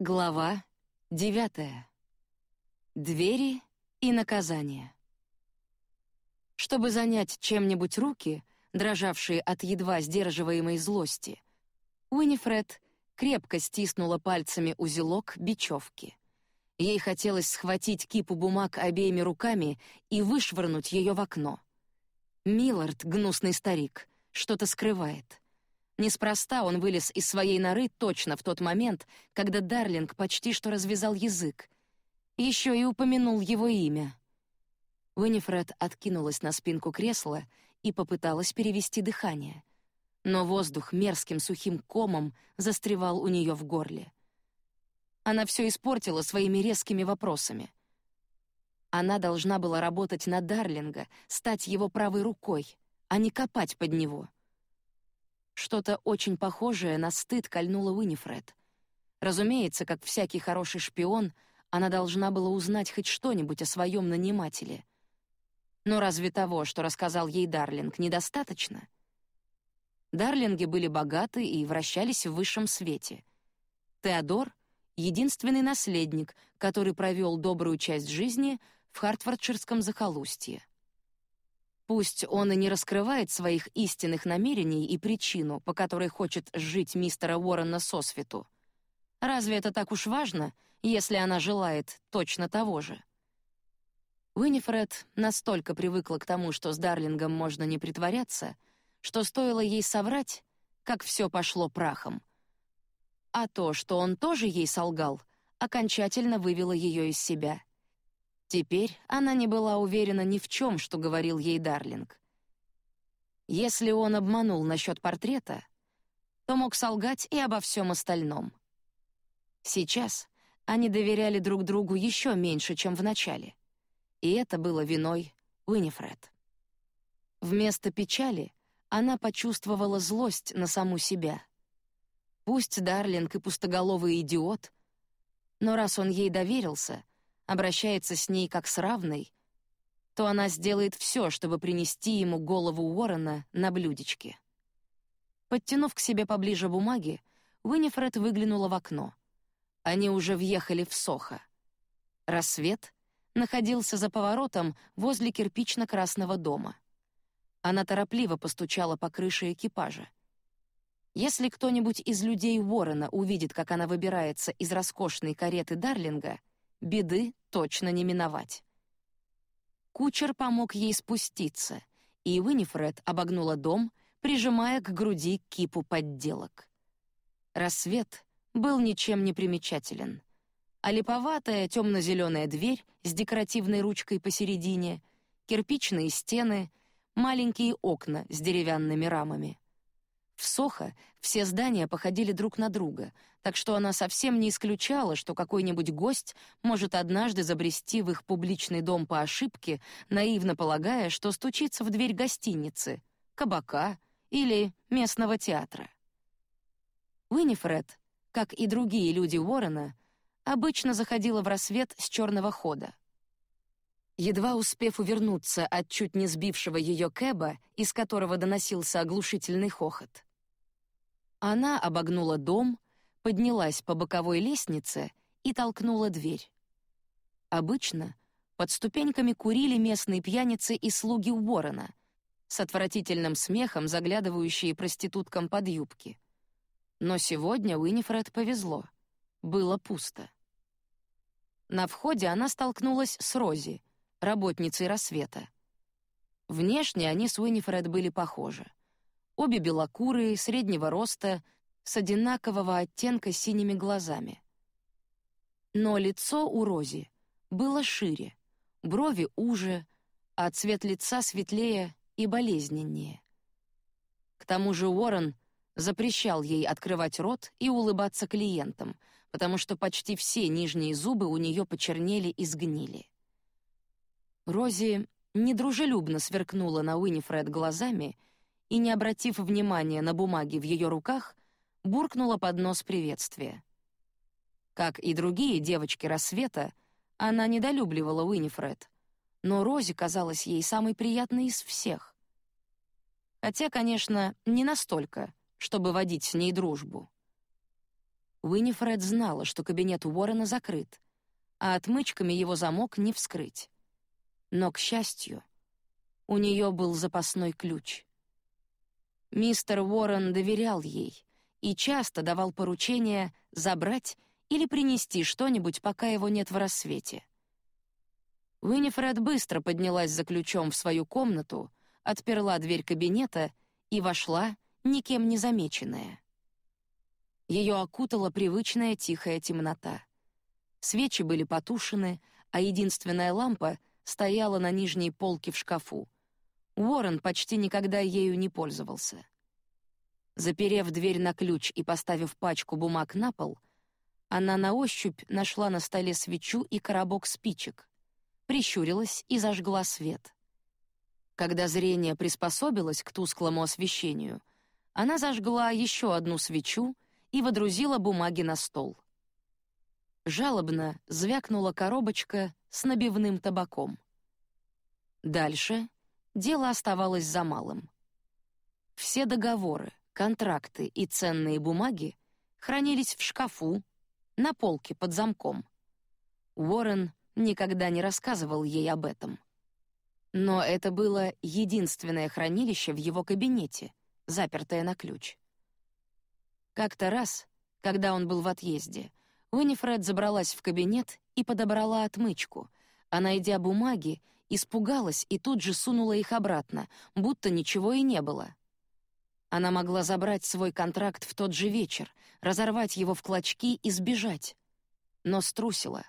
Глава девятая. Двери и наказания. Чтобы занять чем-нибудь руки, дрожавшие от едва сдерживаемой злости, Уинифред крепко стиснула пальцами узелок бечевки. Ей хотелось схватить кипу бумаг обеими руками и вышвырнуть ее в окно. Миллард, гнусный старик, что-то скрывает. Неспроста он вылез из своей норы точно в тот момент, когда Дарлинг почти что развязал язык. Еще и упомянул его имя. Уинифред откинулась на спинку кресла и попыталась перевести дыхание. Но воздух мерзким сухим комом застревал у нее в горле. Она все испортила своими резкими вопросами. Она должна была работать на Дарлинга, стать его правой рукой, а не копать под него — что-то очень похожее на стыд кольнуло Уинифред. Разумеется, как всякий хороший шпион, она должна была узнать хоть что-нибудь о своем нанимателе. Но разве того, что рассказал ей Дарлинг, недостаточно? Дарлинги были богаты и вращались в высшем свете. Теодор — единственный наследник, который провел добрую часть жизни в Хартфордширском захолустье. Пусть он и не раскрывает своих истинных намерений и причину, по которой хочет жить мистера Уоррена сосвету. Разве это так уж важно, если она желает точно того же? Уинифред настолько привыкла к тому, что с Дарлингом можно не притворяться, что стоило ей соврать, как все пошло прахом. А то, что он тоже ей солгал, окончательно вывело ее из себя — Теперь она не была уверена ни в чем, что говорил ей Дарлинг. Если он обманул насчет портрета, то мог солгать и обо всем остальном. Сейчас они доверяли друг другу еще меньше, чем в начале, и это было виной Уинифред. Вместо печали она почувствовала злость на саму себя. Пусть Дарлинг и пустоголовый идиот, но раз он ей доверился, обращается с ней как с равной, то она сделает все, чтобы принести ему голову Уоррена на блюдечке. Подтянув к себе поближе бумаги, Уинифред выглянула в окно. Они уже въехали в Сохо. Рассвет находился за поворотом возле кирпично-красного дома. Она торопливо постучала по крыше экипажа. Если кто-нибудь из людей Уоррена увидит, как она выбирается из роскошной кареты Дарлинга, беды точно не миновать. Кучер помог ей спуститься, и Уинифред обогнула дом, прижимая к груди кипу подделок. Рассвет был ничем не примечателен. А липоватая темно-зеленая дверь с декоративной ручкой посередине, кирпичные стены, маленькие окна с деревянными рамами. В Сохо все здания походили друг на друга, так что она совсем не исключала, что какой-нибудь гость может однажды забрести в их публичный дом по ошибке, наивно полагая, что стучится в дверь гостиницы, кабака или местного театра. Уинифред, как и другие люди Уоррена, обычно заходила в рассвет с черного хода. Едва успев увернуться от чуть не сбившего ее кэба, из которого доносился оглушительный хохот, она обогнула дом, поднялась по боковой лестнице и толкнула дверь. Обычно под ступеньками курили местные пьяницы и слуги Уоррена, с отвратительным смехом заглядывающие проституткам под юбки. Но сегодня Уинифред повезло. Было пусто. На входе она столкнулась с Рози, работницей рассвета. Внешне они с Уинифред были похожи. Обе белокурые, среднего роста, с одинакового оттенка синими глазами. Но лицо у Рози было шире, брови уже, а цвет лица светлее и болезненнее. К тому же Уоррен запрещал ей открывать рот и улыбаться клиентам, потому что почти все нижние зубы у нее почернели и сгнили. Рози недружелюбно сверкнула на Уинифред глазами и, не обратив внимания на бумаги в ее руках, буркнула под нос приветствия. Как и другие девочки рассвета, она недолюбливала Уинифред, но Рози казалась ей самой приятной из всех. Хотя, конечно, не настолько, чтобы водить с ней дружбу. Уинифред знала, что кабинет Уоррена закрыт, а отмычками его замок не вскрыть. Но, к счастью, у нее был запасной ключ. Мистер Уоррен доверял ей и часто давал поручение забрать или принести что-нибудь, пока его нет в рассвете. Уинифред быстро поднялась за ключом в свою комнату, отперла дверь кабинета и вошла, никем не замеченная. Ее окутала привычная тихая темнота. Свечи были потушены, а единственная лампа стояла на нижней полке в шкафу. Уоррен почти никогда ею не пользовался. Заперев дверь на ключ и поставив пачку бумаг на пол, она на ощупь нашла на столе свечу и коробок спичек, прищурилась и зажгла свет. Когда зрение приспособилось к тусклому освещению, она зажгла еще одну свечу и водрузила бумаги на стол. Жалобно звякнула коробочка с набивным табаком. Дальше дело оставалось за малым. Все договоры, контракты и ценные бумаги хранились в шкафу, на полке под замком. Уоррен никогда не рассказывал ей об этом. Но это было единственное хранилище в его кабинете, запертое на ключ. Как-то раз, когда он был в отъезде, Уинифред забралась в кабинет и подобрала отмычку, а найдя бумаги, испугалась и тут же сунула их обратно, будто ничего и не было. Она могла забрать свой контракт в тот же вечер, разорвать его в клочки и сбежать. Но струсила.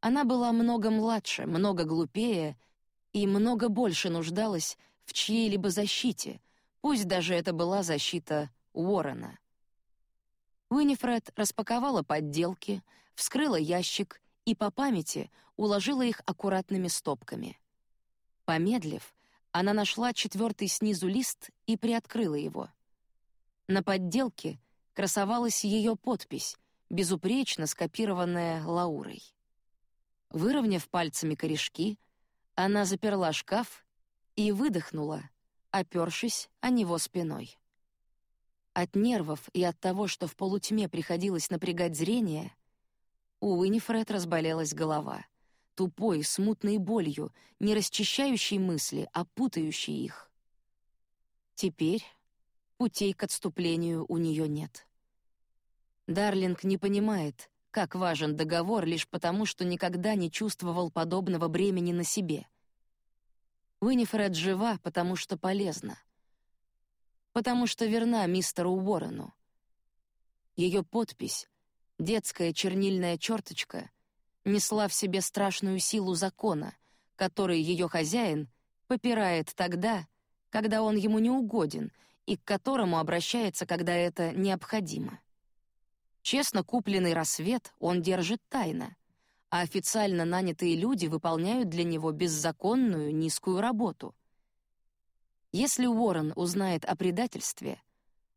Она была много младше, много глупее и много больше нуждалась в чьей-либо защите, пусть даже это была защита Уоррена. Уинифред распаковала подделки, вскрыла ящик и по памяти уложила их аккуратными стопками. Помедлив, она нашла четвертый снизу лист и приоткрыла его. На подделке красовалась ее подпись, безупречно скопированная Лаурой. Выровняв пальцами корешки, она заперла шкаф и выдохнула, опершись о него спиной. От нервов и от того, что в полутьме приходилось напрягать зрение, у Уинифред разболелась голова, тупой, смутной болью, не расчищающей мысли, а путающей их. Теперь путей к отступлению у нее нет. Дарлинг не понимает, как важен договор лишь потому, что никогда не чувствовал подобного бремени на себе. Уинифред жива, потому что полезна потому что верна мистеру Уоррену. Ее подпись, детская чернильная черточка, несла в себе страшную силу закона, который ее хозяин попирает тогда, когда он ему не угоден и к которому обращается, когда это необходимо. Честно купленный рассвет он держит тайно, а официально нанятые люди выполняют для него беззаконную низкую работу. Если Уоррен узнает о предательстве,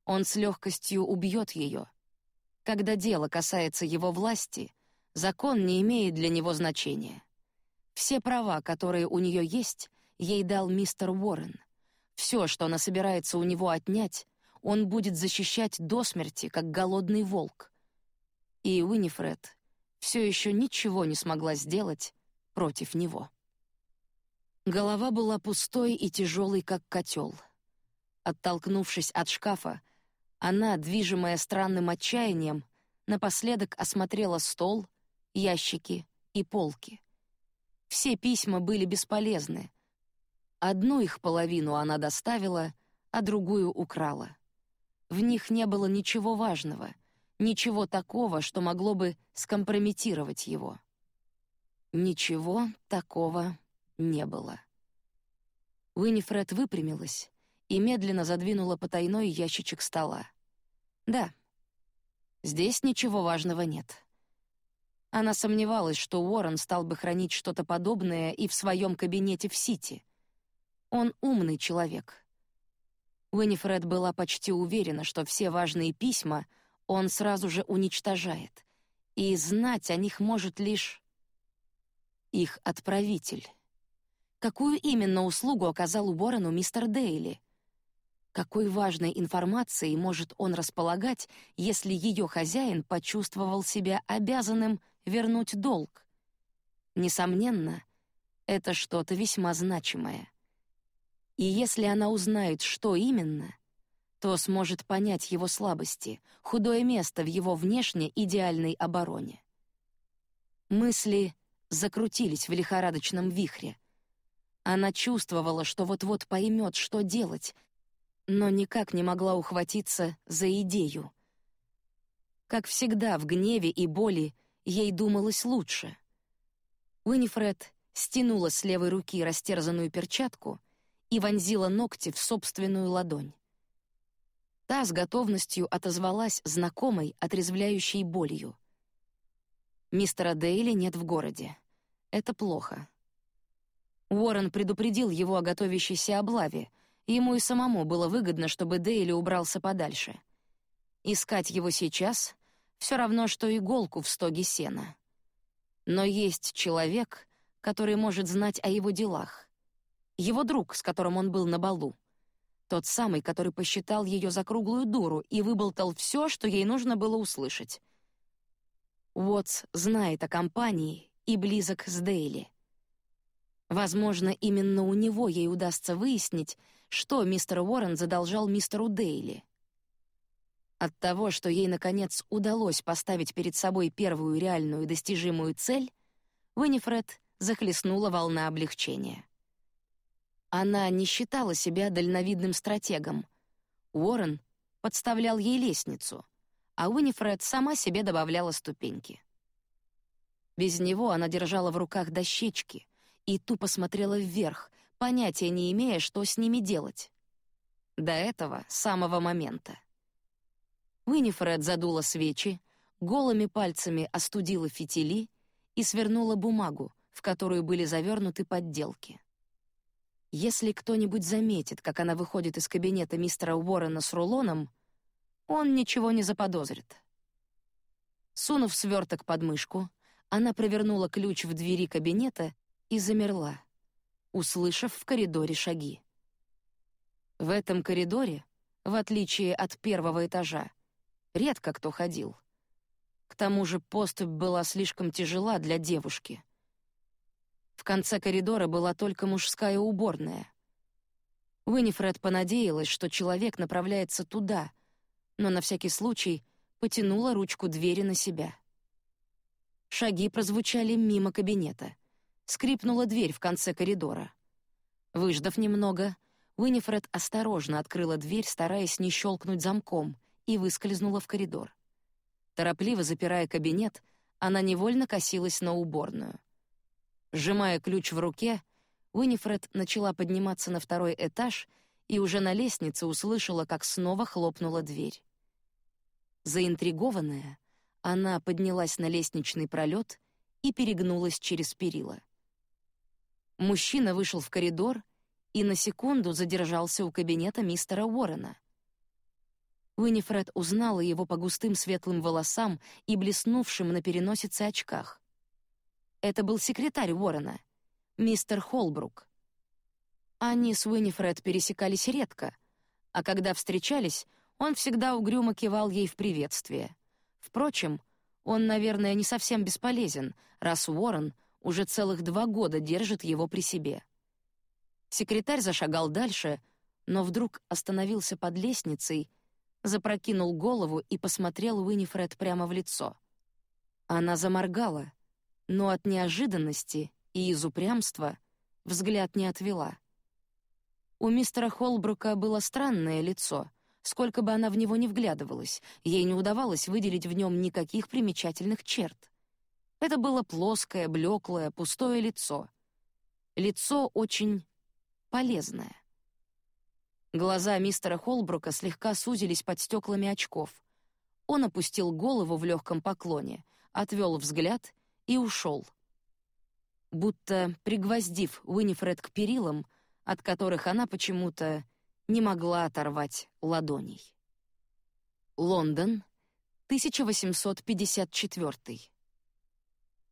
он с легкостью убьет ее. Когда дело касается его власти, закон не имеет для него значения. Все права, которые у нее есть, ей дал мистер Уоррен. Все, что она собирается у него отнять, он будет защищать до смерти, как голодный волк. И Уинифред все еще ничего не смогла сделать против него. Голова была пустой и тяжелой, как котел. Оттолкнувшись от шкафа, она, движимая странным отчаянием, напоследок осмотрела стол, ящики и полки. Все письма были бесполезны. Одну их половину она доставила, а другую украла. В них не было ничего важного, ничего такого, что могло бы скомпрометировать его. Ничего такого не было. Уинифред выпрямилась и медленно задвинула потайной ящичек стола. Да, здесь ничего важного нет. Она сомневалась, что Уоррен стал бы хранить что-то подобное и в своем кабинете в Сити. Он умный человек. Уинифред была почти уверена, что все важные письма он сразу же уничтожает, и знать о них может лишь их отправитель. Какую именно услугу оказал Уоррену мистер Дейли? Какой важной информацией может он располагать, если ее хозяин почувствовал себя обязанным вернуть долг? Несомненно, это что-то весьма значимое. И если она узнает, что именно, то сможет понять его слабости, худое место в его внешне идеальной обороне. Мысли закрутились в лихорадочном вихре. Она чувствовала, что вот-вот поймет, что делать, но никак не могла ухватиться за идею. Как всегда, в гневе и боли ей думалось лучше. Уинифред стянула с левой руки растерзанную перчатку и вонзила ногти в собственную ладонь. Та с готовностью отозвалась знакомой, отрезвляющей болью. Мистера Дейли нет в городе. Это плохо. Уоррен предупредил его о готовящейся облаве, Ему и самому было выгодно, чтобы Дейли убрался подальше. Искать его сейчас — все равно, что иголку в стоге сена. Но есть человек, который может знать о его делах. Его друг, с которым он был на балу. Тот самый, который посчитал ее за круглую дуру и выболтал все, что ей нужно было услышать. Уотс знает о компании и близок с Дейли. Возможно, именно у него ей удастся выяснить, что мистер Уоррен задолжал мистеру Дейли. От того, что ей наконец удалось поставить перед собой первую реальную достижимую цель, Уинифред захлестнула волна облегчения. Она не считала себя дальновидным стратегом. Уоррен подставлял ей лестницу, а Уинифред сама себе добавляла ступеньки. Без него она держала в руках дощечки и тупо смотрела вверх, понятия не имея, что с ними делать. До этого самого момента. Уинифред задула свечи, голыми пальцами остудила фитили и свернула бумагу, в которую были завернуты подделки. Если кто-нибудь заметит, как она выходит из кабинета мистера Уоррена с рулоном, он ничего не заподозрит. Сунув сверток под мышку, она провернула ключ в двери кабинета и замерла услышав в коридоре шаги. В этом коридоре, в отличие от первого этажа, редко кто ходил. К тому же поступь была слишком тяжела для девушки. В конце коридора была только мужская уборная. Уинифред понадеялась, что человек направляется туда, но на всякий случай потянула ручку двери на себя. Шаги прозвучали мимо кабинета скрипнула дверь в конце коридора. Выждав немного, Уинифред осторожно открыла дверь, стараясь не щелкнуть замком, и выскользнула в коридор. Торопливо запирая кабинет, она невольно косилась на уборную. Сжимая ключ в руке, Уинифред начала подниматься на второй этаж и уже на лестнице услышала, как снова хлопнула дверь. Заинтригованная, она поднялась на лестничный пролет и перегнулась через перила. Мужчина вышел в коридор и на секунду задержался у кабинета мистера Уоррена. Уинифред узнала его по густым светлым волосам и блеснувшим на переносице очках. Это был секретарь Уоррена, мистер Холбрук. Они с Уинифред пересекались редко, а когда встречались, он всегда угрюмо кивал ей в приветствие. Впрочем, он, наверное, не совсем бесполезен, раз Уоррен — уже целых два года держит его при себе. Секретарь зашагал дальше, но вдруг остановился под лестницей, запрокинул голову и посмотрел Уинифред прямо в лицо. Она заморгала, но от неожиданности и из упрямства взгляд не отвела. У мистера Холбрука было странное лицо. Сколько бы она в него ни вглядывалась, ей не удавалось выделить в нем никаких примечательных черт. Это было плоское, блеклое, пустое лицо. Лицо очень полезное. Глаза мистера Холбрука слегка сузились под стеклами очков. Он опустил голову в легком поклоне, отвел взгляд и ушел. Будто пригвоздив Уинифред к перилам, от которых она почему-то не могла оторвать ладоней. Лондон, 1854.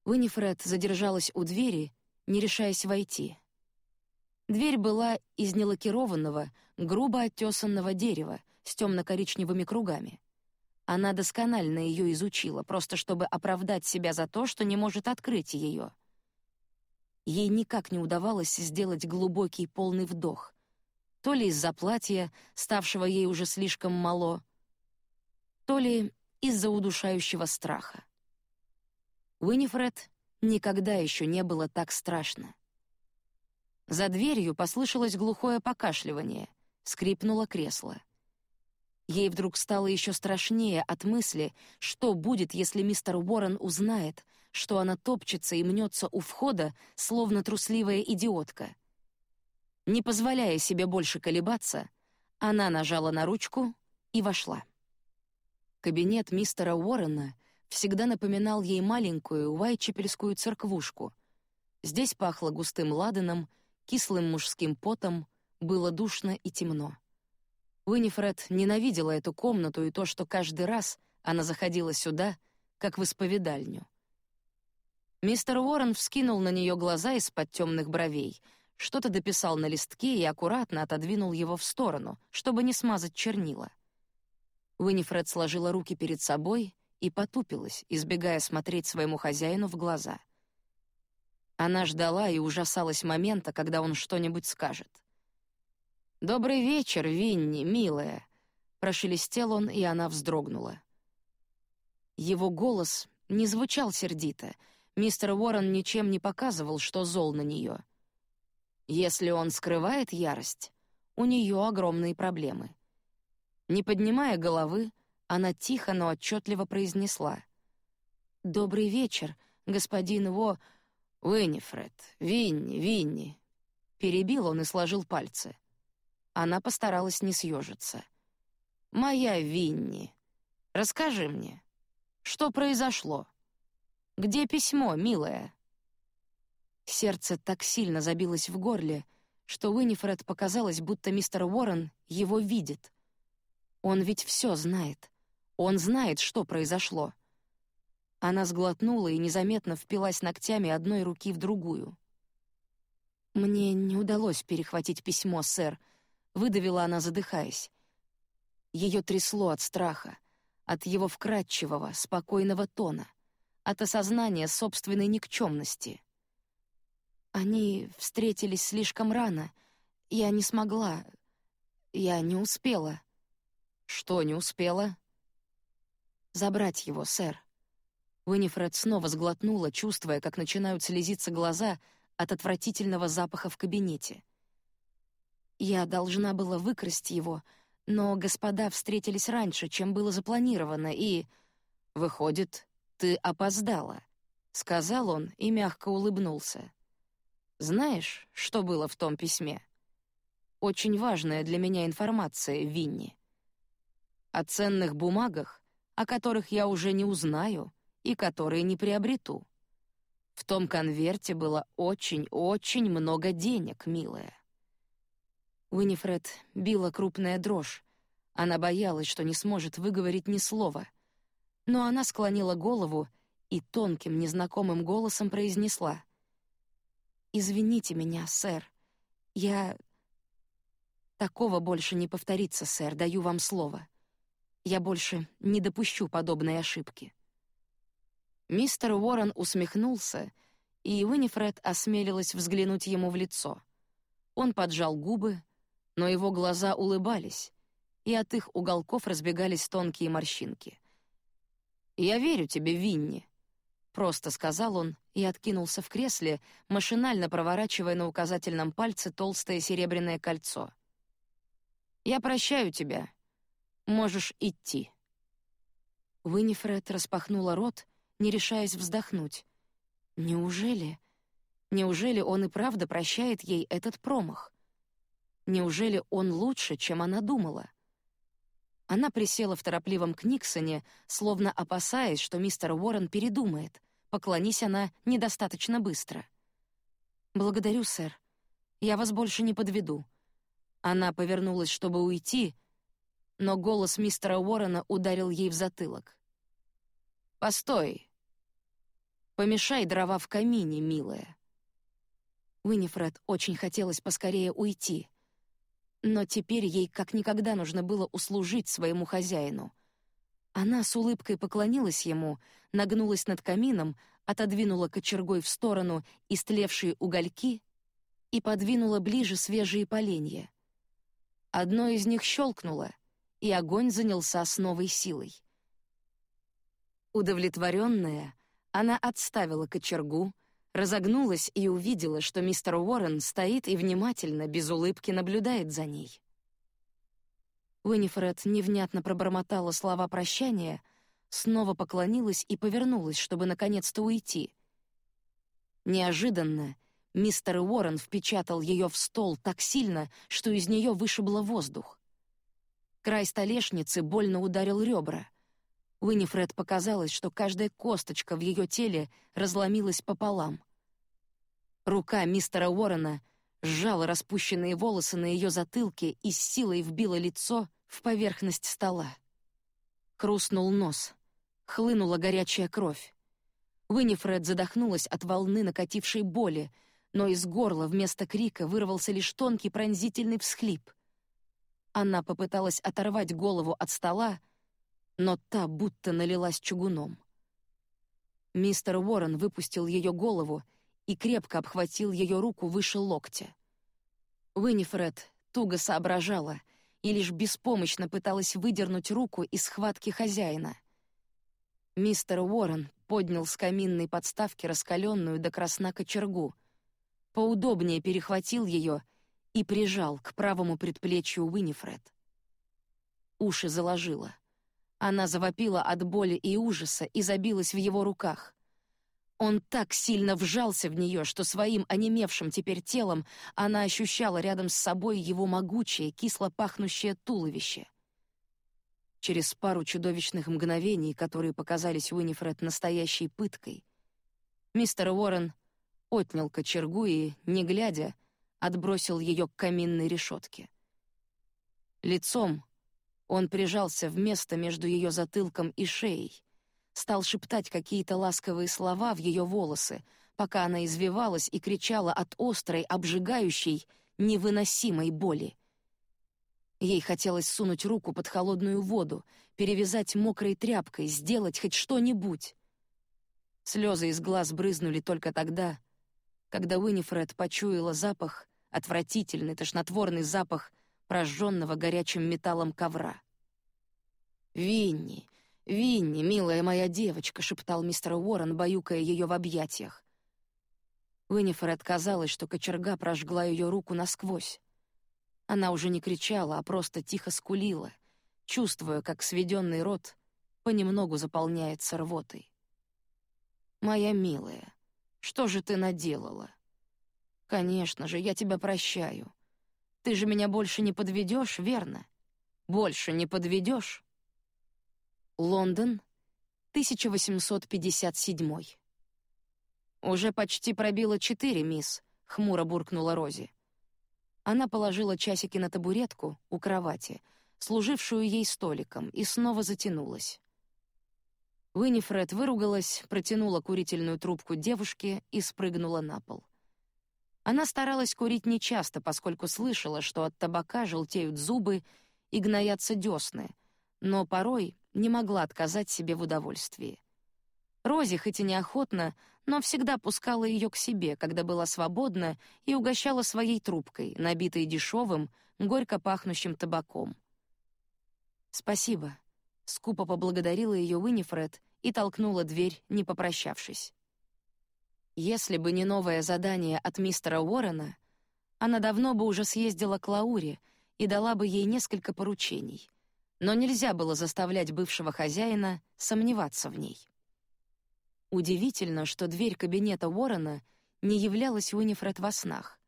Уинифред задержалась у двери, не решаясь войти. Дверь была из нелакированного, грубо оттесанного дерева с темно-коричневыми кругами. Она досконально ее изучила, просто чтобы оправдать себя за то, что не может открыть ее. Ей никак не удавалось сделать глубокий полный вдох. То ли из-за платья, ставшего ей уже слишком мало, то ли из-за удушающего страха. Уинифред никогда еще не было так страшно. За дверью послышалось глухое покашливание, скрипнуло кресло. Ей вдруг стало еще страшнее от мысли, что будет, если мистер Уоррен узнает, что она топчется и мнется у входа, словно трусливая идиотка. Не позволяя себе больше колебаться, она нажала на ручку и вошла. Кабинет мистера Уоррена всегда напоминал ей маленькую Уайчепельскую церквушку. Здесь пахло густым ладаном кислым мужским потом, было душно и темно. Уинифред ненавидела эту комнату и то, что каждый раз она заходила сюда, как в исповедальню. Мистер Уоррен вскинул на нее глаза из-под темных бровей, что-то дописал на листке и аккуратно отодвинул его в сторону, чтобы не смазать чернила. Уинифред сложила руки перед собой и потупилась, избегая смотреть своему хозяину в глаза. Она ждала и ужасалась момента, когда он что-нибудь скажет. «Добрый вечер, Винни, милая», — прошелестел он, и она вздрогнула. Его голос не звучал сердито. Мистер Уоррен ничем не показывал, что зол на нее. Если он скрывает ярость, у нее огромные проблемы. Не поднимая головы, она тихо, но отчетливо произнесла: "Добрый вечер, господин Во, Уинифред, Винни, Винни. Перебил он и сложил пальцы. Она постаралась не съежиться. Моя Винни, расскажи мне, что произошло? Где письмо, милая? Сердце так сильно забилось в горле, что Уинифред показалось, будто мистер Уоррен его видит. Он ведь все знает. Он знает, что произошло. Она сглотнула и незаметно впилась ногтями одной руки в другую. Мне не удалось перехватить письмо, сэр, выдавила она, задыхаясь. Ее трясло от страха, от его вкрадчивого, спокойного тона, от осознания собственной никчемности. Они встретились слишком рано. Я не смогла. Я не успела. Что не успела? Забрать его, сэр. Уинифред снова сглотнула, чувствуя, как начинают слезиться глаза от отвратительного запаха в кабинете. Я должна была выкрасть его, но господа встретились раньше, чем было запланировано, и выходит, ты опоздала, сказал он и мягко улыбнулся. Знаешь, что было в том письме? Очень важная для меня информация, Винни. О ценных бумагах, о которых я уже не узнаю и которые не приобрету. В том конверте было очень-очень много денег, милая. Уинифред била крупная дрожь. Она боялась, что не сможет выговорить ни слова. Но она склонила голову и тонким, незнакомым голосом произнесла: "Извините меня, сэр. Я такого больше не повторится, сэр, даю вам слово. Я больше не допущу подобной ошибки". Мистер Уоррен усмехнулся, и Уинифред осмелилась взглянуть ему в лицо. Он поджал губы, но его глаза улыбались, и от их уголков разбегались тонкие морщинки. «Я верю тебе, Винни», — просто сказал он и откинулся в кресле, машинально проворачивая на указательном пальце толстое серебряное кольцо. «Я прощаю тебя. Можешь идти». Уинифред распахнула рот, не решаясь вздохнуть. Неужели? Неужели он и правда прощает ей этот промах? Неужели он лучше, чем она думала? Она присела в торопливом книгсоне, словно опасаясь, что мистер Уоррен передумает. Поклонись она недостаточно быстро. Благодарю, сэр. Я вас больше не подведу. Она повернулась, чтобы уйти, но голос мистера Уоррена ударил ей в затылок. Постой, Помешай дрова в камине, милая. Уинифред очень хотелось поскорее уйти. Но теперь ей как никогда нужно было услужить своему хозяину. Она с улыбкой поклонилась ему, нагнулась над камином, отодвинула кочергой в сторону истлевшие угольки и подвинула ближе свежие поленья. Одно из них щелкнуло, и огонь занялся с новой силой. Удовлетворенная, она отставила кочергу, разогнулась и увидела, что мистер Уоррен стоит и внимательно, без улыбки наблюдает за ней. Уинифред невнятно пробормотала слова прощания, снова поклонилась и повернулась, чтобы наконец-то уйти. Неожиданно мистер Уоррен впечатал ее в стол так сильно, что из нее вышибло воздух. Край столешницы больно ударил ребра. Уинифред показалось, что каждая косточка в ее теле разломилась пополам. Рука мистера Уоррена сжала распущенные волосы на ее затылке и с силой вбила лицо в поверхность стола. Хрустнул нос, хлынула горячая кровь. Уинифред задохнулась от волны накатившей боли, но из горла вместо крика вырвался лишь тонкий пронзительный всхлип. Она попыталась оторвать голову от стола, но та будто налилась чугуном. Мистер Уоррен выпустил ее голову и крепко обхватил ее руку выше локтя. Уинифред туго соображала и лишь беспомощно пыталась выдернуть руку из схватки хозяина. Мистер Уоррен поднял с каминной подставки раскаленную до красна кочергу, поудобнее перехватил ее и прижал к правому предплечью Уинифред. Уши заложило. Она завопила от боли и ужаса и забилась в его руках. Он так сильно вжался в нее, что своим онемевшим теперь телом она ощущала рядом с собой его могучее, кисло пахнущее туловище. Через пару чудовищных мгновений, которые показались Уинифред настоящей пыткой, мистер Уоррен отнял кочергу и, не глядя, отбросил ее к каминной решетке. Лицом он прижался в место между ее затылком и шеей, стал шептать какие-то ласковые слова в ее волосы, пока она извивалась и кричала от острой, обжигающей, невыносимой боли. Ей хотелось сунуть руку под холодную воду, перевязать мокрой тряпкой, сделать хоть что-нибудь. Слезы из глаз брызнули только тогда, когда Уинифред почуяла запах, отвратительный тошнотворный запах прожженного горячим металлом ковра. «Винни, Винни, милая моя девочка», — шептал мистер Уоррен, баюкая ее в объятиях. Уиннифред казалось, что кочерга прожгла ее руку насквозь. Она уже не кричала, а просто тихо скулила, чувствуя, как сведенный рот понемногу заполняется рвотой. «Моя милая, что же ты наделала?» «Конечно же, я тебя прощаю. Ты же меня больше не подведешь, верно? Больше не подведешь. Лондон, 1857. Уже почти пробило четыре, мисс, хмуро буркнула Рози. Она положила часики на табуретку у кровати, служившую ей столиком, и снова затянулась. Уинифред выругалась, протянула курительную трубку девушке и спрыгнула на пол. Она старалась курить нечасто, поскольку слышала, что от табака желтеют зубы и гноятся десны, но порой не могла отказать себе в удовольствии. Рози, хоть и неохотно, но всегда пускала ее к себе, когда была свободна, и угощала своей трубкой, набитой дешевым, горько пахнущим табаком. «Спасибо», — скупо поблагодарила ее Уинифред и толкнула дверь, не попрощавшись. Если бы не новое задание от мистера Уоррена, она давно бы уже съездила к Лауре и дала бы ей несколько поручений. Но нельзя было заставлять бывшего хозяина сомневаться в ней. Удивительно, что дверь кабинета Уоррена не являлась Уинифред во снах.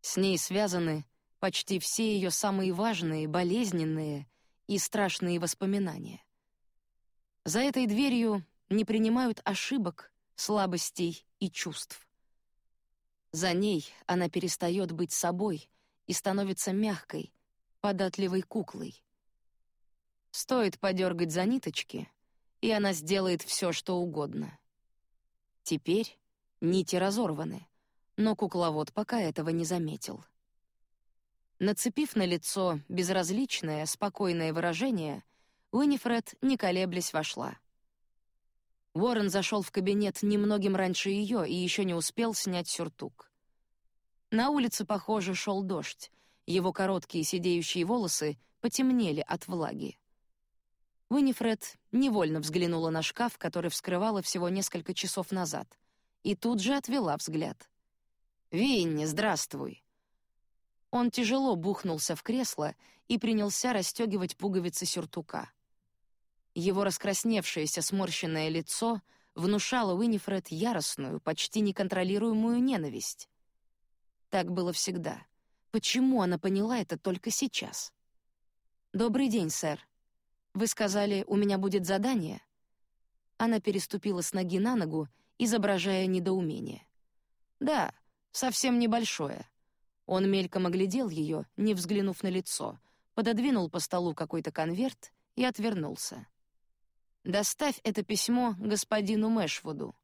С ней связаны почти все ее самые важные, болезненные и страшные воспоминания. За этой дверью не принимают ошибок, слабостей и чувств. За ней она перестает быть собой и становится мягкой, податливой куклой. Стоит подергать за ниточки, и она сделает все, что угодно. Теперь нити разорваны, но кукловод пока этого не заметил. Нацепив на лицо безразличное, спокойное выражение, Уинифред, не колеблясь, вошла. Уоррен зашел в кабинет немногим раньше ее и еще не успел снять сюртук. На улице, похоже, шел дождь. Его короткие сидеющие волосы потемнели от влаги. Уинифред невольно взглянула на шкаф, который вскрывала всего несколько часов назад, и тут же отвела взгляд. «Винни, здравствуй!» Он тяжело бухнулся в кресло и принялся расстегивать пуговицы сюртука. Его раскрасневшееся сморщенное лицо внушало Уинифред яростную, почти неконтролируемую ненависть. Так было всегда. Почему она поняла это только сейчас? «Добрый день, сэр. Вы сказали, у меня будет задание?» Она переступила с ноги на ногу, изображая недоумение. «Да, совсем небольшое». Он мельком оглядел ее, не взглянув на лицо, пододвинул по столу какой-то конверт и отвернулся. Доставь это письмо господину Мэшвуду.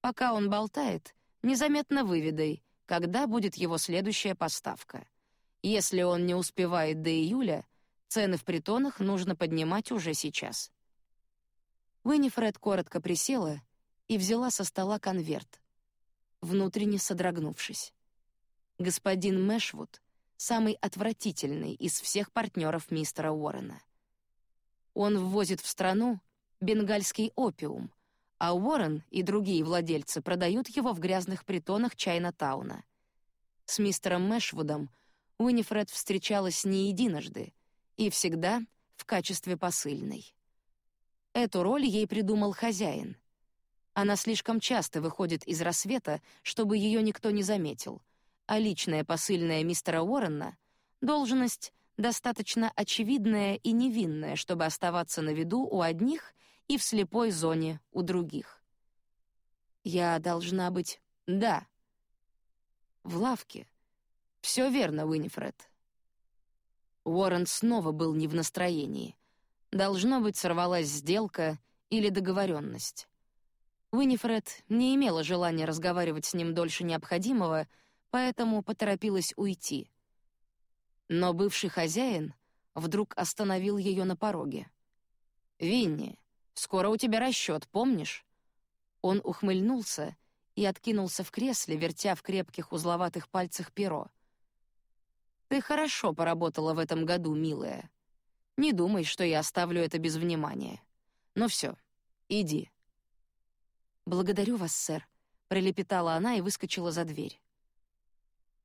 Пока он болтает, незаметно выведай, когда будет его следующая поставка. Если он не успевает до июля, цены в притонах нужно поднимать уже сейчас. Уинифред коротко присела и взяла со стола конверт, внутренне содрогнувшись. Господин Мэшвуд — самый отвратительный из всех партнеров мистера Уоррена. Он ввозит в страну бенгальский опиум, а Уоррен и другие владельцы продают его в грязных притонах Чайна-тауна. С мистером Мэшвудом Уинифред встречалась не единожды и всегда в качестве посыльной. Эту роль ей придумал хозяин. Она слишком часто выходит из рассвета, чтобы ее никто не заметил, а личная посыльная мистера Уоррена — должность, достаточно очевидное и невинное, чтобы оставаться на виду у одних и в слепой зоне у других. Я должна быть... Да. В лавке. Все верно, Уинифред. Уоррен снова был не в настроении. Должно быть, сорвалась сделка или договоренность. Уинифред не имела желания разговаривать с ним дольше необходимого, поэтому поторопилась уйти — но бывший хозяин вдруг остановил ее на пороге. «Винни, скоро у тебя расчет, помнишь?» Он ухмыльнулся и откинулся в кресле, вертя в крепких узловатых пальцах перо. «Ты хорошо поработала в этом году, милая. Не думай, что я оставлю это без внимания. Ну все, иди». «Благодарю вас, сэр», — пролепетала она и выскочила за дверь.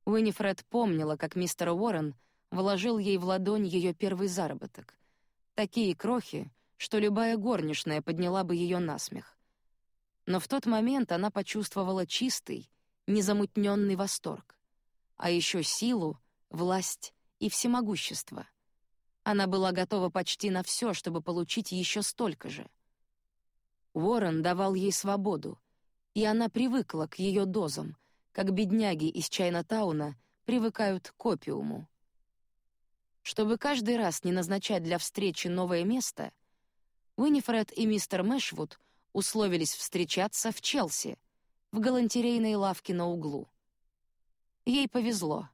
Уинифред помнила, как мистер Уоррен — вложил ей в ладонь ее первый заработок. Такие крохи, что любая горничная подняла бы ее на смех. Но в тот момент она почувствовала чистый, незамутненный восторг, а еще силу, власть и всемогущество. Она была готова почти на все, чтобы получить еще столько же. Уоррен давал ей свободу, и она привыкла к ее дозам, как бедняги из Чайна-тауна привыкают к опиуму. Чтобы каждый раз не назначать для встречи новое место, Уинифред и мистер Мэшвуд условились встречаться в Челси, в галантерейной лавке на углу. Ей повезло.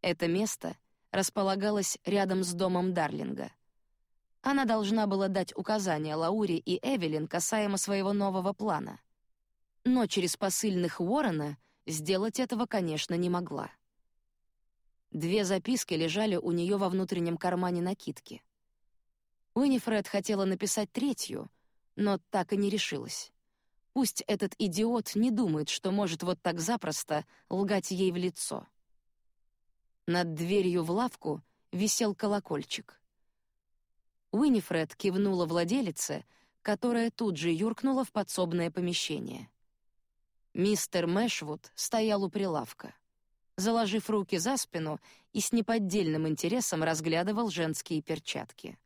Это место располагалось рядом с домом Дарлинга. Она должна была дать указания Лауре и Эвелин касаемо своего нового плана. Но через посыльных Уоррена сделать этого, конечно, не могла. Две записки лежали у нее во внутреннем кармане накидки. Уинифред хотела написать третью, но так и не решилась. Пусть этот идиот не думает, что может вот так запросто лгать ей в лицо. Над дверью в лавку висел колокольчик. Уинифред кивнула владелице, которая тут же юркнула в подсобное помещение. Мистер Мэшвуд стоял у прилавка заложив руки за спину и с неподдельным интересом разглядывал женские перчатки.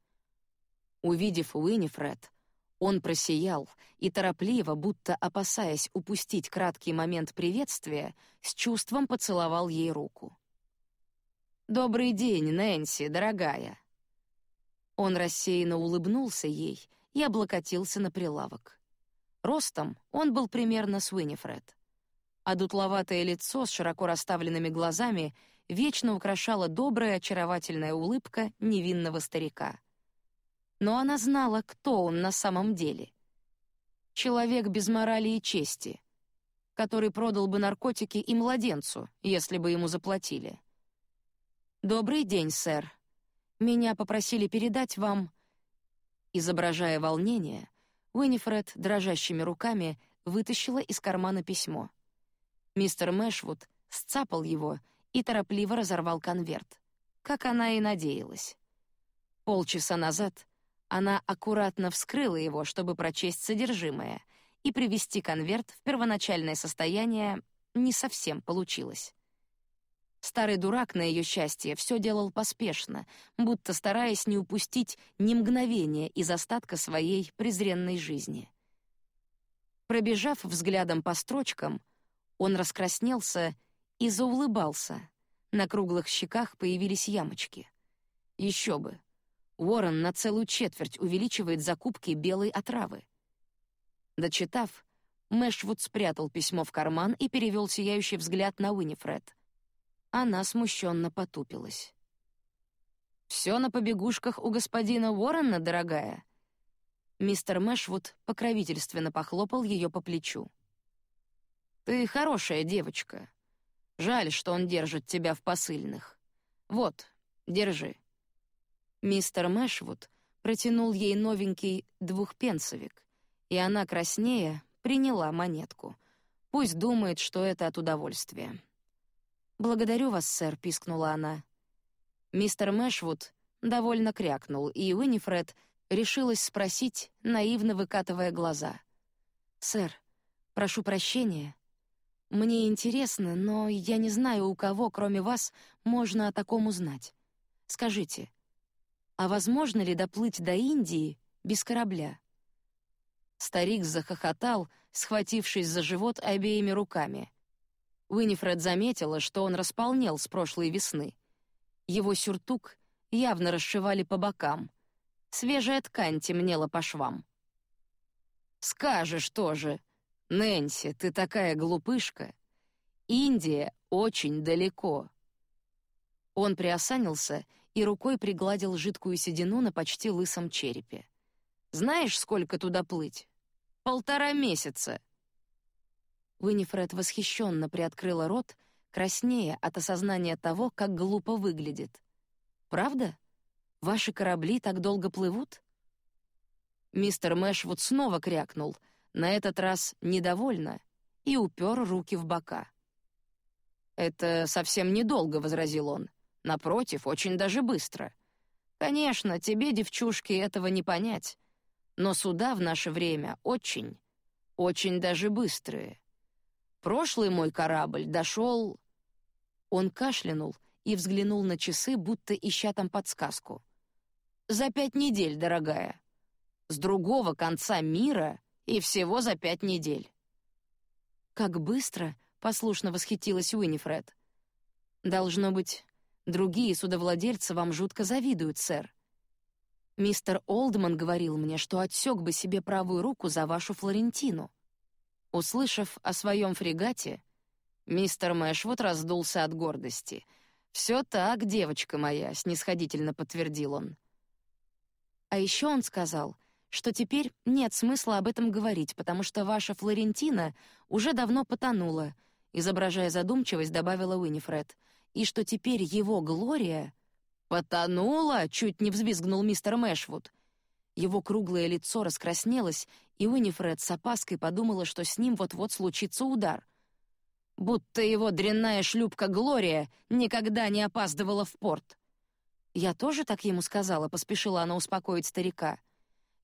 Увидев Уинифред, он просиял и торопливо, будто опасаясь упустить краткий момент приветствия, с чувством поцеловал ей руку. «Добрый день, Нэнси, дорогая!» Он рассеянно улыбнулся ей и облокотился на прилавок. Ростом он был примерно с Уинифред. А дутловатое лицо с широко расставленными глазами вечно украшала добрая очаровательная улыбка невинного старика. Но она знала, кто он на самом деле. Человек без морали и чести, который продал бы наркотики и младенцу, если бы ему заплатили. «Добрый день, сэр. Меня попросили передать вам...» Изображая волнение, Уинифред дрожащими руками вытащила из кармана письмо. Мистер Мэшвуд сцапал его и торопливо разорвал конверт, как она и надеялась. Полчаса назад она аккуратно вскрыла его, чтобы прочесть содержимое, и привести конверт в первоначальное состояние не совсем получилось. Старый дурак, на ее счастье, все делал поспешно, будто стараясь не упустить ни мгновения из остатка своей презренной жизни. Пробежав взглядом по строчкам, он раскраснелся и заулыбался. На круглых щеках появились ямочки. Еще бы. Уоррен на целую четверть увеличивает закупки белой отравы. Дочитав, Мэшвуд спрятал письмо в карман и перевел сияющий взгляд на Уинифред. Она смущенно потупилась. «Все на побегушках у господина Уоррена, дорогая?» Мистер Мэшвуд покровительственно похлопал ее по плечу. «Ты хорошая девочка. Жаль, что он держит тебя в посыльных. Вот, держи». Мистер Мэшвуд протянул ей новенький двухпенсовик, и она, краснея, приняла монетку. Пусть думает, что это от удовольствия. «Благодарю вас, сэр», — пискнула она. Мистер Мэшвуд довольно крякнул, и Уинифред решилась спросить, наивно выкатывая глаза. «Сэр, прошу прощения. Мне интересно, но я не знаю, у кого, кроме вас, можно о таком узнать. Скажите, а возможно ли доплыть до Индии без корабля?» Старик захохотал, схватившись за живот обеими руками. Уинифред заметила, что он располнел с прошлой весны. Его сюртук явно расшивали по бокам. Свежая ткань темнела по швам. «Скажешь тоже, Нэнси, ты такая глупышка. Индия очень далеко». Он приосанился и рукой пригладил жидкую седину на почти лысом черепе. «Знаешь, сколько туда плыть? Полтора месяца. Уинифред восхищенно приоткрыла рот, краснея от осознания того, как глупо выглядит. «Правда? Ваши корабли так долго плывут?» Мистер Мэшвуд снова крякнул, на этот раз недовольно, и упер руки в бока. «Это совсем недолго», — возразил он. «Напротив, очень даже быстро. Конечно, тебе, девчушки, этого не понять, но суда в наше время очень, очень даже быстрые. Прошлый мой корабль дошел...» Он кашлянул и взглянул на часы, будто ища там подсказку. «За пять недель, дорогая. С другого конца мира и всего за пять недель». «Как быстро!» — послушно восхитилась Уинифред. «Должно быть, другие судовладельцы вам жутко завидуют, сэр. Мистер Олдман говорил мне, что отсек бы себе правую руку за вашу Флорентину. Услышав о своем фрегате, мистер Мэшвуд раздулся от гордости. «Все так, девочка моя», — снисходительно подтвердил он. А еще он сказал, что теперь нет смысла об этом говорить, потому что ваша Флорентина уже давно потонула, изображая задумчивость, добавила Уинифред, и что теперь его Глория потонула, чуть не взвизгнул мистер Мэшвуд. Его круглое лицо раскраснелось, и Уинифред с опаской подумала, что с ним вот-вот случится удар. Будто его дрянная шлюпка Глория никогда не опаздывала в порт. «Я тоже так ему сказала», — поспешила она успокоить старика.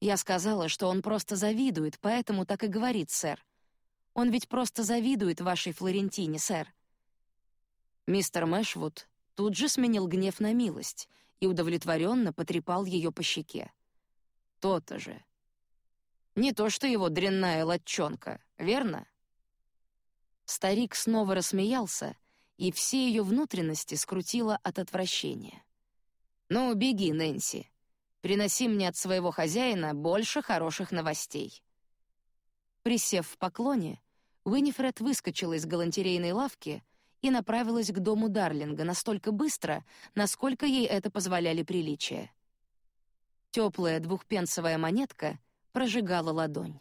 «Я сказала, что он просто завидует, поэтому так и говорит, сэр. Он ведь просто завидует вашей Флорентине, сэр». Мистер Мэшвуд тут же сменил гнев на милость и удовлетворенно потрепал ее по щеке. То-то же. Не то что его дрянная латчонка, верно? Старик снова рассмеялся, и все ее внутренности скрутило от отвращения. «Ну, беги, Нэнси. Приноси мне от своего хозяина больше хороших новостей». Присев в поклоне, Уинифред выскочила из галантерейной лавки и направилась к дому Дарлинга настолько быстро, насколько ей это позволяли приличия. Теплая двухпенсовая монетка прожигала ладонь.